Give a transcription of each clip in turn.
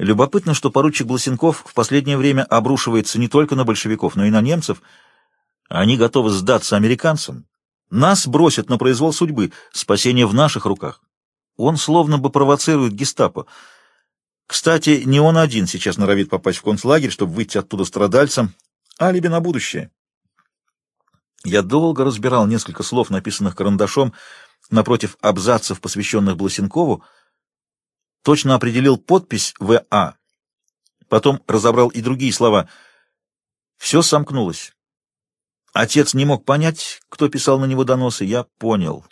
Любопытно, что поручик Бласенков в последнее время обрушивается не только на большевиков, но и на немцев. Они готовы сдаться американцам. Нас бросят на произвол судьбы, спасение в наших руках. Он словно бы провоцирует гестапо. Кстати, не он один сейчас норовит попасть в концлагерь, чтобы выйти оттуда страдальцем. Алиби на будущее. Я долго разбирал несколько слов, написанных карандашом, напротив абзацев, посвященных Бласенкову, точно определил подпись «В.А». Потом разобрал и другие слова. Все сомкнулось. Отец не мог понять, кто писал на него доносы. Я понял.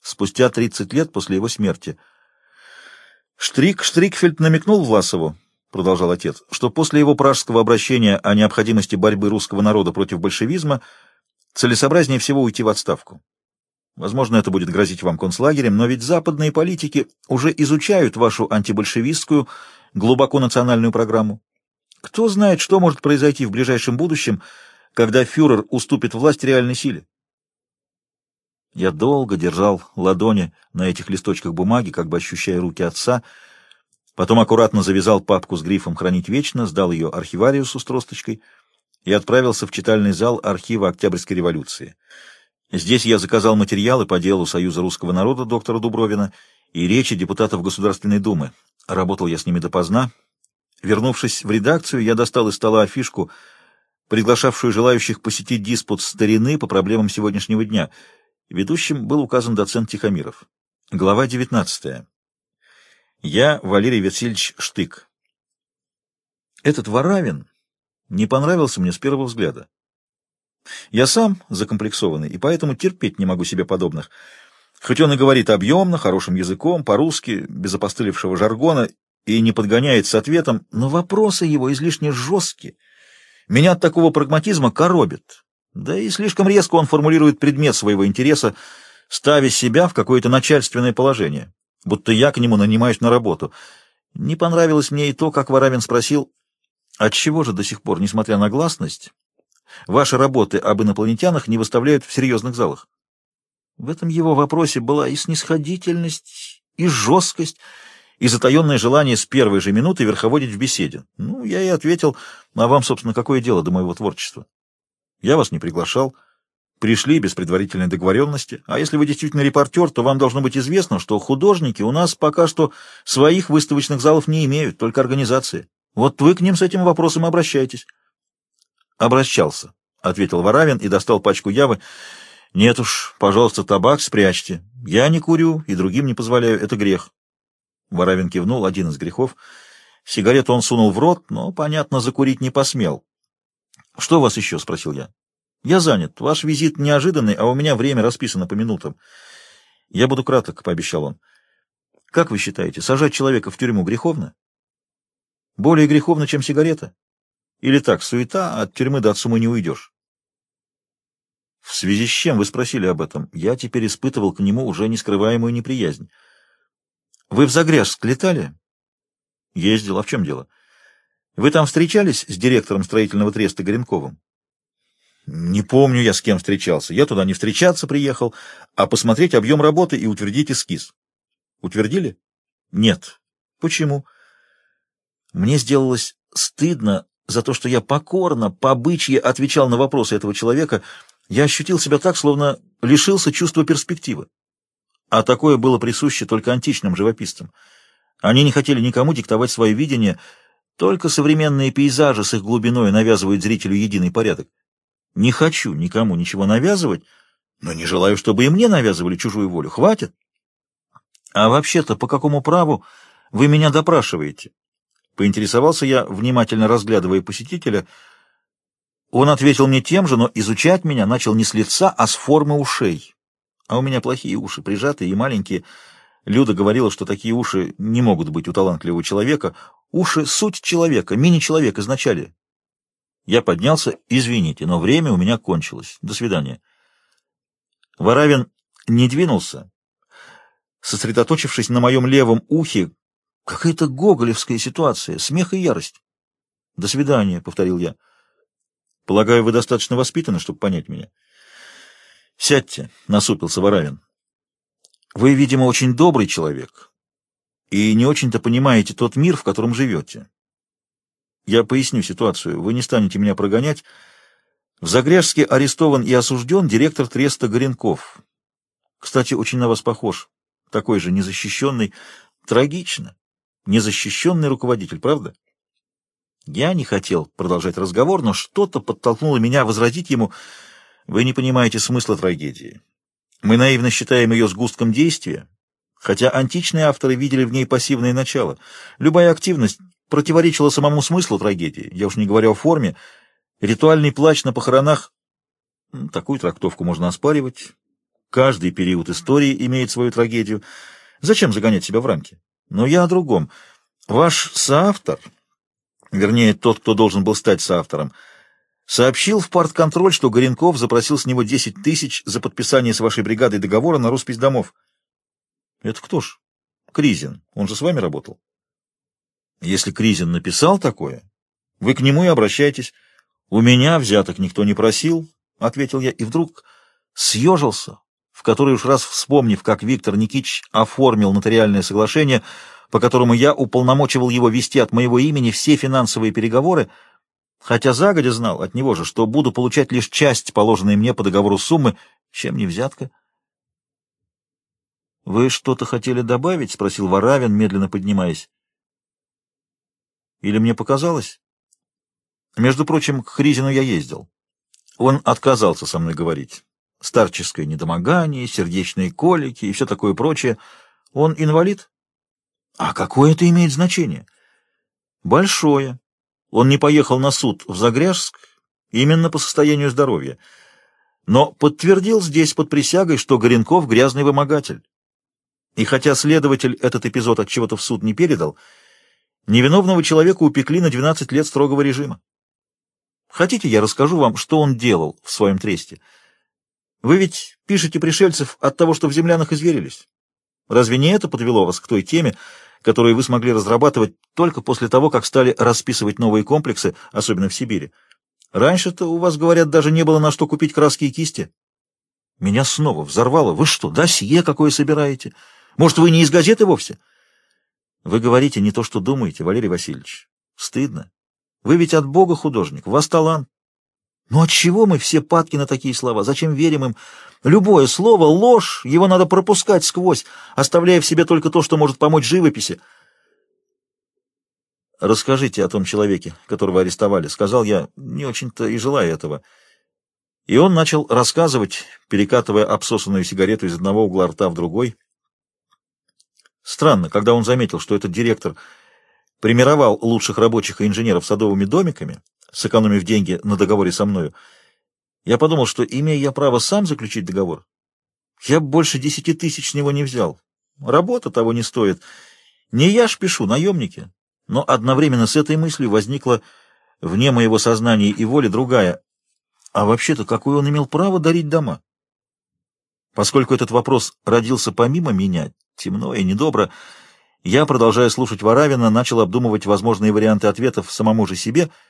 Спустя 30 лет после его смерти. Штрик Штрикфельд намекнул Власову, продолжал отец, что после его пражского обращения о необходимости борьбы русского народа против большевизма целесообразнее всего уйти в отставку. Возможно, это будет грозить вам концлагерем, но ведь западные политики уже изучают вашу антибольшевистскую, глубоко национальную программу. Кто знает, что может произойти в ближайшем будущем, когда фюрер уступит власть реальной силе? Я долго держал ладони на этих листочках бумаги, как бы ощущая руки отца, потом аккуратно завязал папку с грифом «Хранить вечно», сдал ее архивариусу с тросточкой и отправился в читальный зал архива Октябрьской революции. Здесь я заказал материалы по делу Союза русского народа доктора Дубровина и речи депутатов Государственной Думы. Работал я с ними допоздна. Вернувшись в редакцию, я достал из стола афишку, приглашавшую желающих посетить диспут старины по проблемам сегодняшнего дня. Ведущим был указан доцент Тихомиров. Глава 19. Я Валерий Васильевич Штык. Этот Варавин не понравился мне с первого взгляда. Я сам закомплексованный, и поэтому терпеть не могу себе подобных. Хоть он и говорит объемно, хорошим языком, по-русски, без опостылевшего жаргона, и не подгоняет с ответом, но вопросы его излишне жесткие. Меня от такого прагматизма коробит. Да и слишком резко он формулирует предмет своего интереса, ставя себя в какое-то начальственное положение, будто я к нему нанимаюсь на работу. Не понравилось мне и то, как Варавин спросил, отчего же до сих пор, несмотря на гласность, Ваши работы об инопланетянах не выставляют в серьезных залах. В этом его вопросе была и снисходительность, и жесткость, и затаенное желание с первой же минуты верховодить в беседе. Ну, я и ответил, а вам, собственно, какое дело до моего творчества? Я вас не приглашал. Пришли без предварительной договоренности. А если вы действительно репортер, то вам должно быть известно, что художники у нас пока что своих выставочных залов не имеют, только организации. Вот вы к ним с этим вопросом обращайтесь. Обращался, — ответил Варавин и достал пачку явы. Нет уж, пожалуйста, табак спрячьте. Я не курю и другим не позволяю, это грех. Варавин кивнул, один из грехов. Сигарету он сунул в рот, но, понятно, закурить не посмел. — Что у вас еще? — спросил я. — Я занят. Ваш визит неожиданный, а у меня время расписано по минутам. — Я буду краток, — пообещал он. — Как вы считаете, сажать человека в тюрьму греховно? — Более греховно, чем сигарета? Или так, суета, от тюрьмы до отсумы не уйдешь? В связи с чем вы спросили об этом? Я теперь испытывал к нему уже нескрываемую неприязнь. Вы в Загряжск летали? Ездил. А в чем дело? Вы там встречались с директором строительного треста Горенковым? Не помню я, с кем встречался. Я туда не встречаться приехал, а посмотреть объем работы и утвердить эскиз. Утвердили? Нет. Почему? Мне сделалось стыдно за то, что я покорно, по-бычьи отвечал на вопросы этого человека, я ощутил себя так, словно лишился чувства перспективы. А такое было присуще только античным живописцам. Они не хотели никому диктовать свое видение, только современные пейзажи с их глубиной навязывают зрителю единый порядок. Не хочу никому ничего навязывать, но не желаю, чтобы и мне навязывали чужую волю. Хватит. А вообще-то, по какому праву вы меня допрашиваете? Поинтересовался я, внимательно разглядывая посетителя. Он ответил мне тем же, но изучать меня начал не с лица, а с формы ушей. А у меня плохие уши, прижатые и маленькие. Люда говорила, что такие уши не могут быть у талантливого человека. Уши — суть человека, мини-человек изначально. Я поднялся. Извините, но время у меня кончилось. До свидания. Воравин не двинулся. Сосредоточившись на моем левом ухе, Какая-то гоголевская ситуация, смех и ярость. — До свидания, — повторил я. — Полагаю, вы достаточно воспитаны, чтобы понять меня. — Сядьте, — насупился Воравин. — Вы, видимо, очень добрый человек. и не очень-то понимаете тот мир, в котором живете. Я поясню ситуацию, вы не станете меня прогонять. В Загряжске арестован и осужден директор Треста Горенков. Кстати, очень на вас похож. Такой же незащищенный. Трагично. Незащищенный руководитель, правда? Я не хотел продолжать разговор, но что-то подтолкнуло меня возразить ему. Вы не понимаете смысла трагедии. Мы наивно считаем ее сгустком действия, хотя античные авторы видели в ней пассивное начало. Любая активность противоречила самому смыслу трагедии, я уж не говорю о форме. Ритуальный плач на похоронах, такую трактовку можно оспаривать. Каждый период истории имеет свою трагедию. Зачем загонять себя в рамки? Но я о другом. Ваш соавтор, вернее, тот, кто должен был стать соавтором, сообщил в партконтроль, что Горенков запросил с него 10 тысяч за подписание с вашей бригадой договора на роспись домов. Это кто ж? Кризин. Он же с вами работал. Если Кризин написал такое, вы к нему и обращайтесь. У меня взяток никто не просил, — ответил я, и вдруг съежился, в уж раз вспомнив, как Виктор Никитич оформил нотариальное соглашение, по которому я уполномочивал его вести от моего имени все финансовые переговоры, хотя загодя знал от него же, что буду получать лишь часть положенной мне по договору суммы, чем не взятка. — Вы что-то хотели добавить? — спросил Варавин, медленно поднимаясь. — Или мне показалось? Между прочим, к Хризину я ездил. Он отказался со мной говорить старческое недомогание, сердечные колики и все такое прочее. Он инвалид? А какое это имеет значение? Большое. Он не поехал на суд в Загряжск именно по состоянию здоровья, но подтвердил здесь под присягой, что Горенков грязный вымогатель. И хотя следователь этот эпизод от чего-то в суд не передал, невиновного человека упекли на 12 лет строгого режима. Хотите, я расскажу вам, что он делал в своем тресте? Вы ведь пишете пришельцев от того, что в землянах изверились. Разве не это подвело вас к той теме, которую вы смогли разрабатывать только после того, как стали расписывать новые комплексы, особенно в Сибири? Раньше-то у вас, говорят, даже не было на что купить краски и кисти. Меня снова взорвало. Вы что, досье какое собираете? Может, вы не из газеты вовсе? Вы говорите не то, что думаете, Валерий Васильевич. Стыдно. Вы ведь от Бога художник, у вас талант. Но ну, от чего мы все падки на такие слова? Зачем верим им? Любое слово — ложь, его надо пропускать сквозь, оставляя в себе только то, что может помочь живописи. «Расскажите о том человеке, которого арестовали», — сказал я, не очень-то и желая этого. И он начал рассказывать, перекатывая обсосанную сигарету из одного угла рта в другой. Странно, когда он заметил, что этот директор примировал лучших рабочих и инженеров садовыми домиками, сэкономив деньги на договоре со мною, я подумал, что, имея я право сам заключить договор, я больше десяти тысяч с него не взял. Работа того не стоит. Не я ж пишу, наемники. Но одновременно с этой мыслью возникла вне моего сознания и воли другая. А вообще-то, какое он имел право дарить дома? Поскольку этот вопрос родился помимо меня, темно и недобро, я, продолжая слушать Варавина, начал обдумывать возможные варианты ответов самому же себе —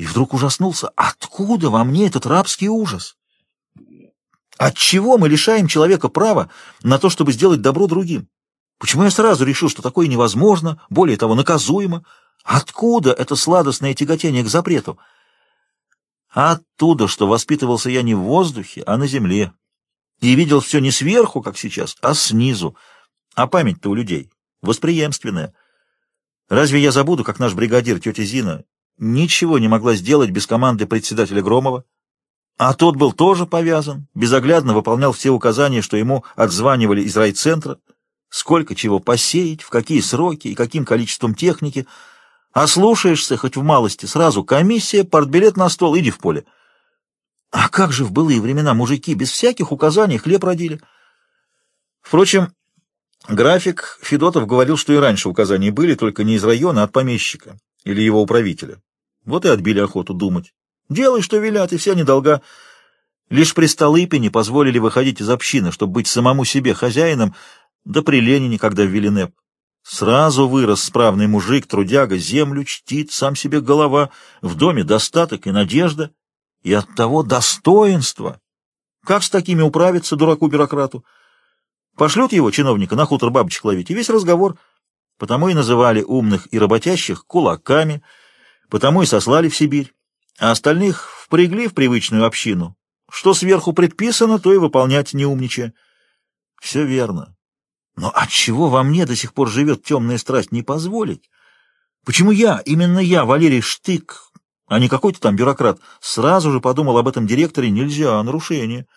и вдруг ужаснулся. Откуда во мне этот рабский ужас? Отчего мы лишаем человека права на то, чтобы сделать добро другим? Почему я сразу решил, что такое невозможно, более того, наказуемо? Откуда это сладостное тяготение к запрету? Оттуда, что воспитывался я не в воздухе, а на земле. И видел все не сверху, как сейчас, а снизу. А память-то у людей восприемственная. Разве я забуду, как наш бригадир, тетя Зина, ничего не могла сделать без команды председателя Громова, а тот был тоже повязан, безоглядно выполнял все указания, что ему отзванивали из райцентра, сколько чего посеять, в какие сроки и каким количеством техники, а слушаешься хоть в малости, сразу комиссия, партбилет на стол, иди в поле. А как же в былые времена мужики без всяких указаний хлеб родили? Впрочем, график Федотов говорил, что и раньше указания были, только не из района, а от помещика или его управителя. Вот и отбили охоту думать. Делай, что велят, и вся недолга. Лишь при Столыпине позволили выходить из общины, чтобы быть самому себе хозяином, да при Ленине, когда ввели НЭП. Сразу вырос справный мужик, трудяга, землю чтит, сам себе голова, в доме достаток и надежда, и оттого достоинство. Как с такими управиться, дураку-бюрократу? Пошлют его, чиновника, на хутор бабочек ловить, и весь разговор. потому и называли умных и работящих кулаками, потому и сослали в Сибирь, а остальных впрягли в привычную общину. Что сверху предписано, то и выполнять не умничая. Все верно. Но отчего во мне до сих пор живет темная страсть не позволить? Почему я, именно я, Валерий Штык, а не какой-то там бюрократ, сразу же подумал об этом директоре, нельзя, нарушение —